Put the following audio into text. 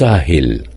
ساهل.